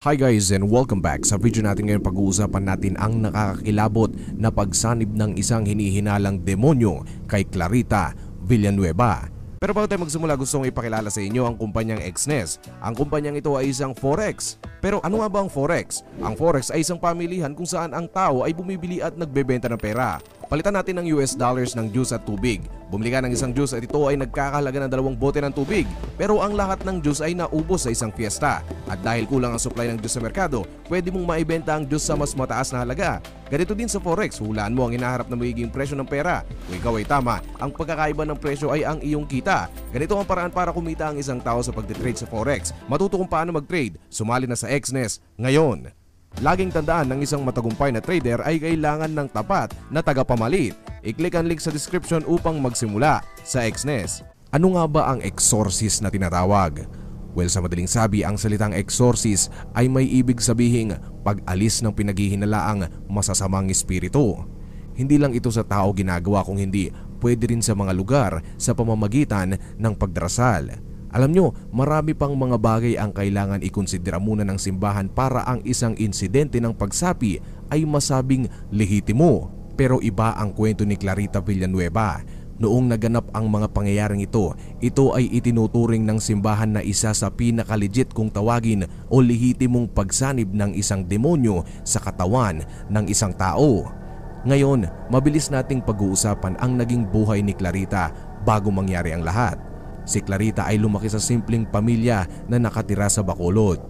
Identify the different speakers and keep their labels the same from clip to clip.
Speaker 1: Hi guys and welcome back. Sa video natin ngayon pag-uusapan natin ang nakakakilabot na pagsanib ng isang hinihinalang demonyo kay Clarita Villanueva. Pero bago tayo magsimula gusto kong ipakilala sa inyo ang kumpanyang Xnes. Ang kumpanyang ito ay isang Forex. Pero ano nga ba ang Forex? Ang Forex ay isang pamilihan kung saan ang tao ay bumibili at nagbebenta ng pera. Palitan natin ng US dollars ng juice at tubig. Bumili ka ng isang juice at ito ay nagkakahalaga ng dalawang bote ng tubig. Pero ang lahat ng juice ay naubos sa isang fiesta. At dahil kulang ang supply ng juice sa merkado, pwede mong maibenta ang juice sa mas mataas na halaga. Ganito din sa Forex, hulaan mo ang inaharap na magiging presyo ng pera. Kung ikaw ay tama, ang pagkakaiba ng presyo ay ang iyong kita. Ganito ang paraan para kumita ang isang tao sa pagtitrade sa Forex. Matuto kung paano mag-trade. Sumali na sa Xnes ngayon. Laging tandaan ng isang matagumpay na trader ay kailangan ng tapat na tagapamalit. I-click ang link sa description upang magsimula sa Xnes. Ano nga ba ang exorcist na tinatawag? Well, sa madaling sabi, ang salitang exorcist ay may ibig sabihing pag-alis ng pinaghihinalaang masasamang espiritu. Hindi lang ito sa tao ginagawa kung hindi pwede rin sa mga lugar sa pamamagitan ng pagdarasal. Alam nyo, marami pang mga bagay ang kailangan ikonsidera muna ng simbahan para ang isang insidente ng pagsapi ay masabing lehitimo. Pero iba ang kwento ni Clarita Villanueva. Noong naganap ang mga pangyayaring ito, ito ay itinuturing ng simbahan na isa sa pinakalegit kung tawagin o lehitimong pagsanib ng isang demonyo sa katawan ng isang tao. Ngayon, mabilis nating pag-uusapan ang naging buhay ni Clarita bago mangyari ang lahat. Si Clarita ay lumaki sa simpleng pamilya na nakatira sa Bacolod.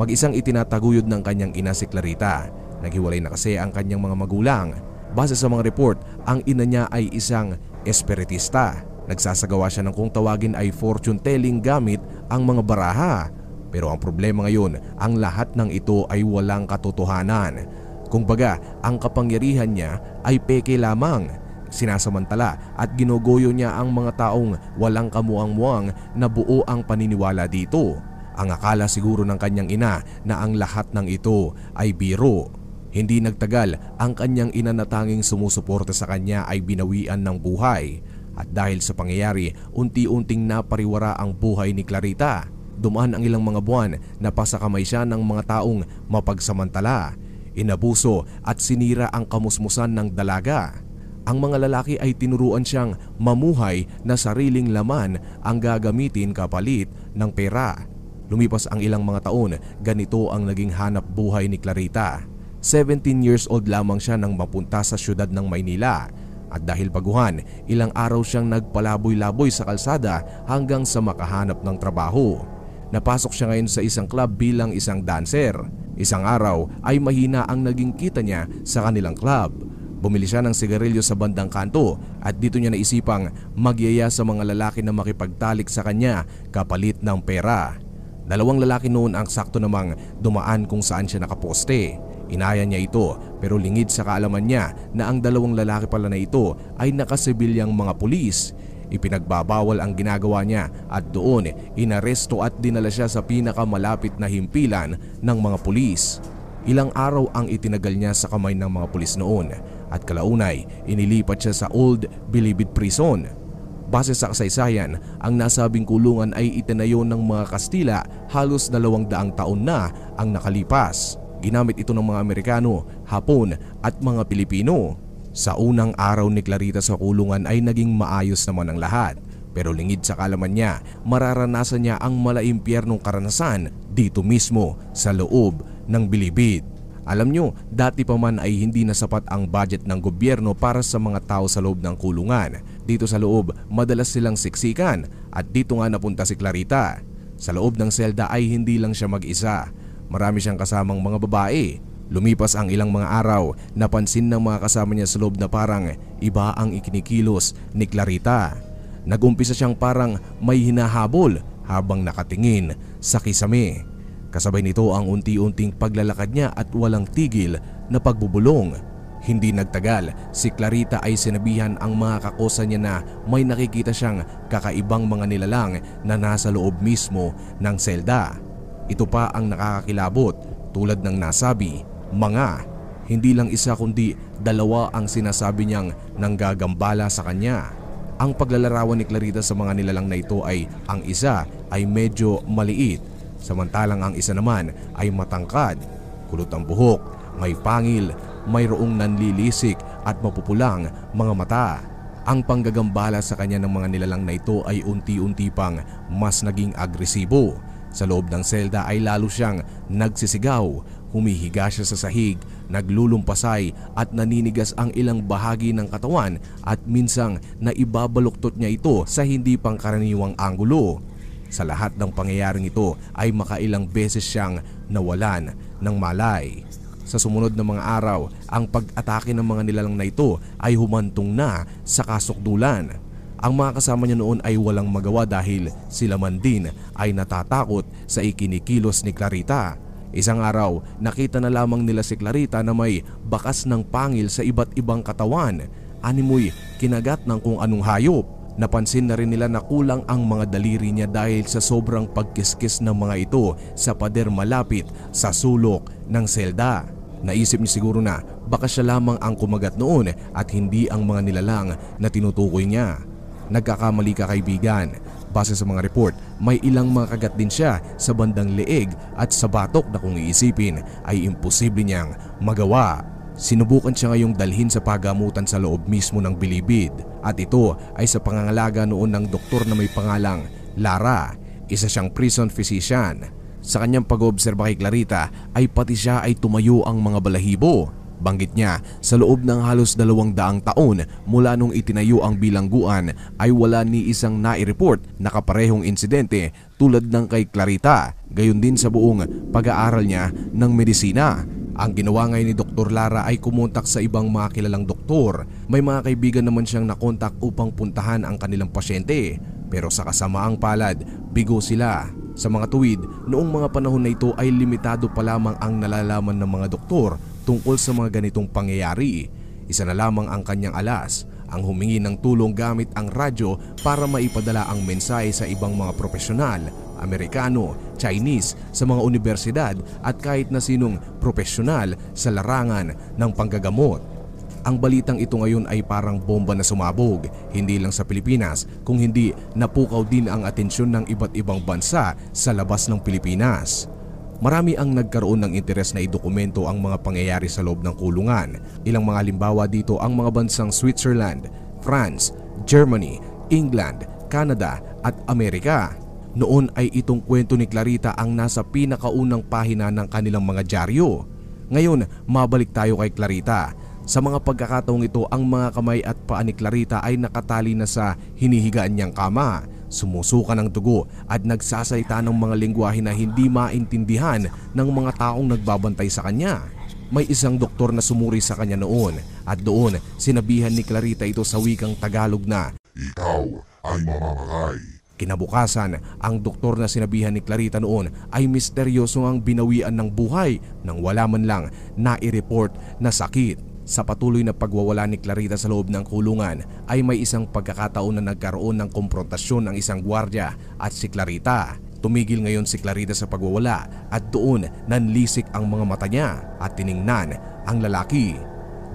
Speaker 1: Mag-isang itinataguyod ng kanyang ina si Clarita. Naghiwalay na kasi ang kanyang mga magulang. Base sa mga report, ang ina niya ay isang espiritista. Nagsasagawa siya ng kung tawagin ay fortune telling gamit ang mga baraha. Pero ang problema ngayon, ang lahat ng ito ay walang katotohanan. Kung baga, ang kapangyarihan niya ay peke lamang Sinasamantala at ginugoyo niya ang mga taong walang kamuang-muang na buo ang paniniwala dito. Ang akala siguro ng kanyang ina na ang lahat ng ito ay biro. Hindi nagtagal ang kanyang ina na tanging sumusuporta sa kanya ay binawian ng buhay. At dahil sa pangyayari, unti-unting napariwara ang buhay ni Clarita. Dumaan ang ilang mga buwan na pasakamay siya ng mga taong mapagsamantala. Inabuso at sinira ang kamusmusan ng dalaga ang mga lalaki ay tinuruan siyang mamuhay na sariling laman ang gagamitin kapalit ng pera. Lumipas ang ilang mga taon, ganito ang naging hanap buhay ni Clarita. 17 years old lamang siya nang mapunta sa syudad ng Maynila. At dahil baguhan, ilang araw siyang nagpalaboy-laboy sa kalsada hanggang sa makahanap ng trabaho. Napasok siya ngayon sa isang club bilang isang dancer. Isang araw ay mahina ang naging kita niya sa kanilang club Bumili siya ng sigarilyo sa bandang kanto at dito niya naisipang magyaya sa mga lalaki na makipagtalik sa kanya kapalit ng pera. Dalawang lalaki noon ang sakto namang dumaan kung saan siya nakaposte. Inaya niya ito pero lingid sa kaalaman niya na ang dalawang lalaki pala na ito ay nakasibilyang mga pulis. Ipinagbabawal ang ginagawa niya at doon inaresto at dinala siya sa pinakamalapit na himpilan ng mga pulis. Ilang araw ang itinagal niya sa kamay ng mga pulis noon at kalaunay inilipat siya sa Old Bilibid Prison. Base sa kasaysayan, ang nasabing kulungan ay itinayo ng mga Kastila halos dalawang daang taon na ang nakalipas. Ginamit ito ng mga Amerikano, Hapon at mga Pilipino. Sa unang araw ni Clarita sa kulungan ay naging maayos naman ang lahat. Pero lingid sa kalaman niya, mararanasan niya ang malaimpyernong karanasan dito mismo sa loob ng bilibid. Alam nyo, dati pa man ay hindi na sapat ang budget ng gobyerno para sa mga tao sa loob ng kulungan. Dito sa loob, madalas silang siksikan at dito nga napunta si Clarita. Sa loob ng selda ay hindi lang siya mag-isa. Marami siyang kasamang mga babae. Lumipas ang ilang mga araw, napansin ng mga kasama niya sa loob na parang iba ang ikinikilos ni Clarita. Nagumpisa siyang parang may hinahabol habang nakatingin sa kisame. Kasabay nito ang unti-unting paglalakad niya at walang tigil na pagbubulong. Hindi nagtagal, si Clarita ay sinabihan ang mga kakosa niya na may nakikita siyang kakaibang mga nilalang na nasa loob mismo ng selda. Ito pa ang nakakakilabot tulad ng nasabi, mga hindi lang isa kundi dalawa ang sinasabi niyang nanggagambala sa kanya. Ang paglalarawan ni Clarita sa mga nilalang na ito ay ang isa ay medyo maliit Samantalang ang isa naman ay matangkad, kulot ang buhok, may pangil, mayroong nanlilisik at mapupulang mga mata. Ang panggagambala sa kanya ng mga nilalang na ito ay unti-unti pang mas naging agresibo. Sa loob ng selda ay lalo siyang nagsisigaw, humihiga siya sa sahig, naglulumpasay at naninigas ang ilang bahagi ng katawan at minsang naibabaluktot niya ito sa hindi pangkaraniwang anggulo. Sa lahat ng pangyayaring ito ay makailang beses siyang nawalan ng malay. Sa sumunod na mga araw, ang pag-atake ng mga nilalang na ito ay humantong na sa kasukdulan. Ang mga kasama niya noon ay walang magawa dahil sila man din ay natatakot sa ikinikilos ni Clarita. Isang araw, nakita na lamang nila si Clarita na may bakas ng pangil sa iba't ibang katawan. Animoy kinagat ng kung anong hayop. Napansin na rin nila na kulang ang mga daliri niya dahil sa sobrang pagkiskis ng mga ito sa pader malapit sa sulok ng selda. Naisip niya siguro na baka siya lamang ang kumagat noon at hindi ang mga nilalang na tinutukoy niya. Nagkakamali ka kaibigan. Base sa mga report, may ilang mga kagat din siya sa bandang leeg at sa batok na kung iisipin ay imposible niyang magawa. Sinubukan siya ngayong dalhin sa pagamutan sa loob mismo ng bilibid at ito ay sa pangangalaga noon ng doktor na may pangalang Lara, isa siyang prison physician. Sa kanyang pag-oobserba kay Clarita ay pati siya ay tumayo ang mga balahibo. Banggit niya sa loob ng halos dalawang daang taon mula nung itinayo ang bilangguan ay wala ni isang nai-report na kaparehong insidente tulad ng kay Clarita gayon din sa buong pag-aaral niya ng medisina. Ang ginawa ngayon ni Dr. Lara ay kumontak sa ibang mga kilalang doktor. May mga kaibigan naman siyang nakontak upang puntahan ang kanilang pasyente. Pero sa kasamaang palad, bigo sila. Sa mga tuwid, noong mga panahon na ito ay limitado pa lamang ang nalalaman ng mga doktor tungkol sa mga ganitong pangyayari. Isa na lamang ang kanyang alas, ang humingi ng tulong gamit ang radyo para maipadala ang mensahe sa ibang mga profesional Amerikano, Chinese sa mga universidad at kahit na sinong profesional sa larangan ng panggagamot. Ang balitang ito ngayon ay parang bomba na sumabog, hindi lang sa Pilipinas kung hindi napukaw din ang atensyon ng iba't ibang bansa sa labas ng Pilipinas. Marami ang nagkaroon ng interes na idokumento ang mga pangyayari sa loob ng kulungan. Ilang mga limbawa dito ang mga bansang Switzerland, France, Germany, England, Canada at Amerika. Noon ay itong kwento ni Clarita ang nasa pinakaunang pahina ng kanilang mga dyaryo. Ngayon, mabalik tayo kay Clarita. Sa mga pagkakataong ito, ang mga kamay at paa ni Clarita ay nakatali na sa hinihigaan niyang kama. Sumusuka ng dugo at nagsasalita ng mga lingwahe na hindi maintindihan ng mga taong nagbabantay sa kanya. May isang doktor na sumuri sa kanya noon at doon sinabihan ni Clarita ito sa wikang Tagalog na
Speaker 2: Ikaw ay mamamatay.
Speaker 1: Kinabukasan, ang doktor na sinabihan ni Clarita noon ay misteryoso ang binawian ng buhay nang wala man lang nai-report na sakit. Sa patuloy na pagwawala ni Clarita sa loob ng kulungan ay may isang pagkakataon na nagkaroon ng komprontasyon ng isang gwardya at si Clarita. Tumigil ngayon si Clarita sa pagwawala at doon nanlisik ang mga mata niya at tiningnan ang lalaki.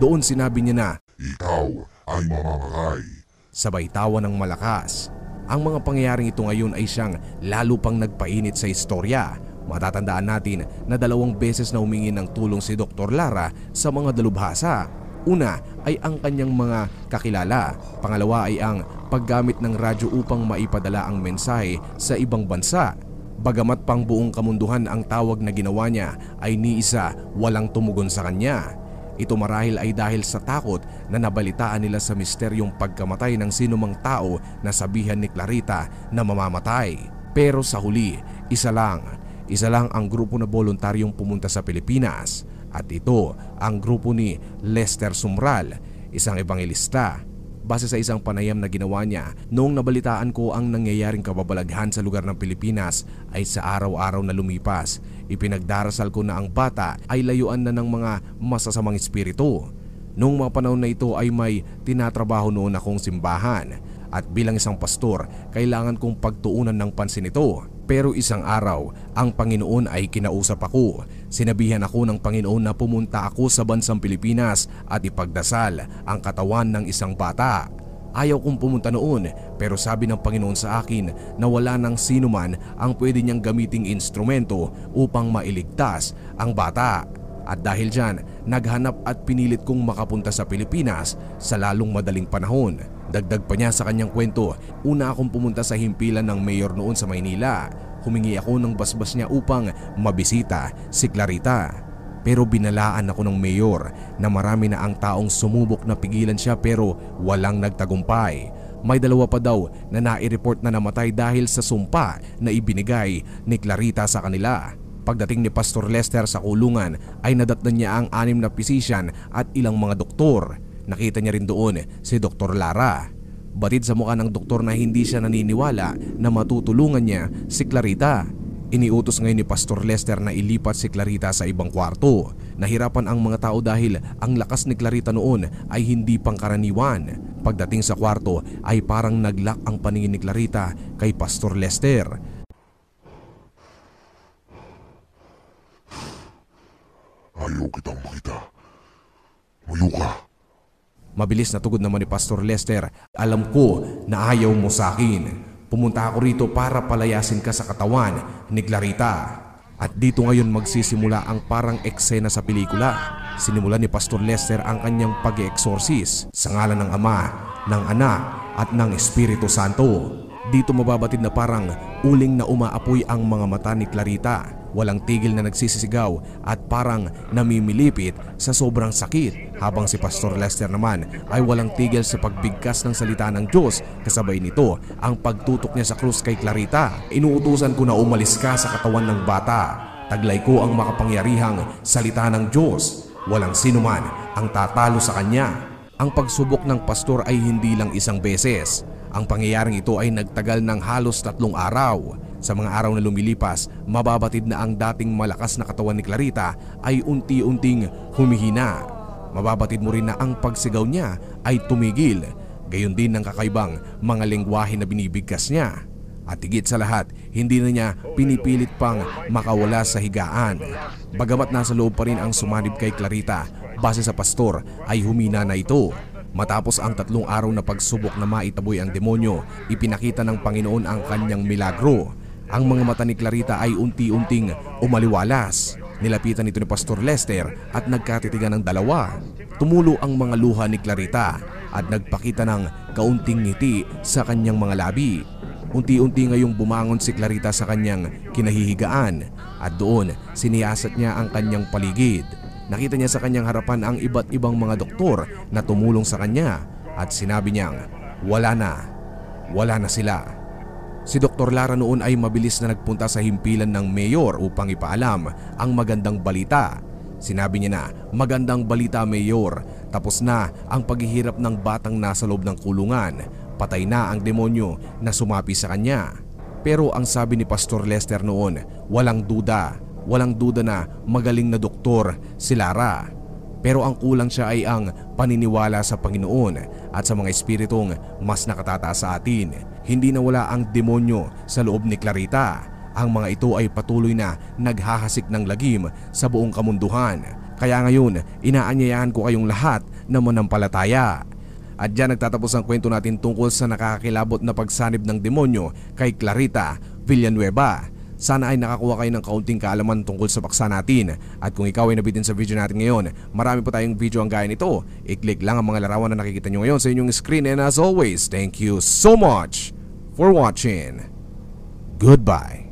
Speaker 1: Doon sinabi niya na
Speaker 2: Ikaw ay mamamatay.
Speaker 1: sabay tawa ng malakas. Ang mga pangyayaring ito ngayon ay siyang lalo pang nagpainit sa istorya. Matatandaan natin na dalawang beses na humingi ng tulong si Dr. Lara sa mga dalubhasa. Una ay ang kanyang mga kakilala. Pangalawa ay ang paggamit ng radyo upang maipadala ang mensahe sa ibang bansa. Bagamat pang buong kamunduhan ang tawag na ginawa niya ay ni isa walang tumugon sa kanya. Ito marahil ay dahil sa takot na nabalitaan nila sa misteryong pagkamatay ng sinumang tao na sabihan ni Clarita na mamamatay. Pero sa huli, isa lang, isa lang ang grupo na voluntaryong pumunta sa Pilipinas at ito ang grupo ni Lester Sumral, isang ebangelista. Base sa isang panayam na ginawa niya, noong nabalitaan ko ang nangyayaring kababalaghan sa lugar ng Pilipinas ay sa araw-araw na lumipas. Ipinagdarasal ko na ang bata ay layuan na ng mga masasamang espiritu. Noong mga panahon na ito ay may tinatrabaho noon akong simbahan at bilang isang pastor, kailangan kong pagtuunan ng pansin ito. Pero isang araw, ang Panginoon ay kinausap ako. Sinabihan ako ng Panginoon na pumunta ako sa bansang Pilipinas at ipagdasal ang katawan ng isang bata. Ayaw kong pumunta noon pero sabi ng Panginoon sa akin na wala nang sino man ang pwede niyang gamiting instrumento upang mailigtas ang bata. At dahil dyan, naghanap at pinilit kong makapunta sa Pilipinas sa lalong madaling panahon. Dagdag pa niya sa kanyang kwento, una akong pumunta sa himpilan ng mayor noon sa Maynila. Humingi ako ng basbas niya upang mabisita si Clarita. Pero binalaan ako ng mayor na marami na ang taong sumubok na pigilan siya pero walang nagtagumpay. May dalawa pa daw na nai-report na namatay dahil sa sumpa na ibinigay ni Clarita sa kanila. Pagdating ni Pastor Lester sa kulungan ay nadatnan niya ang anim na physician at ilang mga doktor. Nakita niya rin doon si Dr. Lara. Batid sa mukha ng doktor na hindi siya naniniwala na matutulungan niya si Clarita. Iniutos ngayon ni Pastor Lester na ilipat si Clarita sa ibang kwarto. Nahirapan ang mga tao dahil ang lakas ni Clarita noon ay hindi pangkaraniwan. Pagdating sa kwarto ay parang naglak ang paningin ni Clarita kay Pastor Lester.
Speaker 2: Ayaw kitang makita. Mayo ka.
Speaker 1: Mabilis na tugod naman ni Pastor Lester, alam ko na ayaw mo sa akin. Pumunta ako rito para palayasin ka sa katawan ni Clarita. At dito ngayon magsisimula ang parang eksena sa pelikula. Sinimula ni Pastor Lester ang kanyang pag-exorcis sa ngalan ng Ama, ng Anak at ng Espiritu Santo. Dito mababatid na parang uling na umaapoy ang mga mata ni Clarita. Walang tigil na nagsisisigaw at parang namimilipit sa sobrang sakit habang si Pastor Lester naman ay walang tigil sa pagbigkas ng salita ng Diyos kasabay nito ang pagtutok niya sa krus kay Clarita. Inuutusan ko na umalis ka sa katawan ng bata. Taglay ko ang makapangyarihang salita ng Diyos. Walang sinuman ang tatalo sa kanya. Ang pagsubok ng pastor ay hindi lang isang beses. Ang pangyayaring ito ay nagtagal ng halos tatlong araw. Sa mga araw na lumilipas, mababatid na ang dating malakas na katawan ni Clarita ay unti-unting humihina. Mababatid mo rin na ang pagsigaw niya ay tumigil. Gayon din ang kakaibang mga lengguwahe na binibigkas niya. At higit sa lahat, hindi na niya pinipilit pang makawala sa higaan. Bagamat nasa loob pa rin ang sumanib kay Clarita, base sa pastor ay humina na ito. Matapos ang tatlong araw na pagsubok na maitaboy ang demonyo, ipinakita ng Panginoon ang kanyang milagro. Ang mga mata ni Clarita ay unti-unting umaliwalas. Nilapitan ito ni Pastor Lester at nagkatitigan ng dalawa. Tumulo ang mga luha ni Clarita at nagpakita ng kaunting ngiti sa kanyang mga labi. Unti-unti ngayong bumangon si Clarita sa kanyang kinahihigaan at doon siniyasat niya ang kanyang paligid. Nakita niya sa kanyang harapan ang iba't ibang mga doktor na tumulong sa kanya at sinabi niyang wala na, wala na sila. Si Dr. Lara noon ay mabilis na nagpunta sa himpilan ng mayor upang ipaalam ang magandang balita. Sinabi niya na, magandang balita mayor, tapos na ang paghihirap ng batang nasa loob ng kulungan. Patay na ang demonyo na sumapi sa kanya. Pero ang sabi ni Pastor Lester noon, walang duda, walang duda na magaling na doktor si Lara. Pero ang kulang siya ay ang paniniwala sa Panginoon at sa mga espiritong mas nakatataas sa atin. Hindi na wala ang demonyo sa loob ni Clarita. Ang mga ito ay patuloy na naghahasik ng lagim sa buong kamunduhan. Kaya ngayon, inaanyayahan ko kayong lahat na manampalataya. At dyan nagtatapos ang kwento natin tungkol sa nakakakilabot na pagsanib ng demonyo kay Clarita Villanueva. Sana ay nakakuha kayo ng kaunting kaalaman tungkol sa paksa natin. At kung ikaw ay nabitin sa video natin ngayon, marami pa tayong video ang gaya nito. I-click lang ang mga larawan na nakikita nyo ngayon sa inyong screen and as always, thank you so much for watching. Goodbye.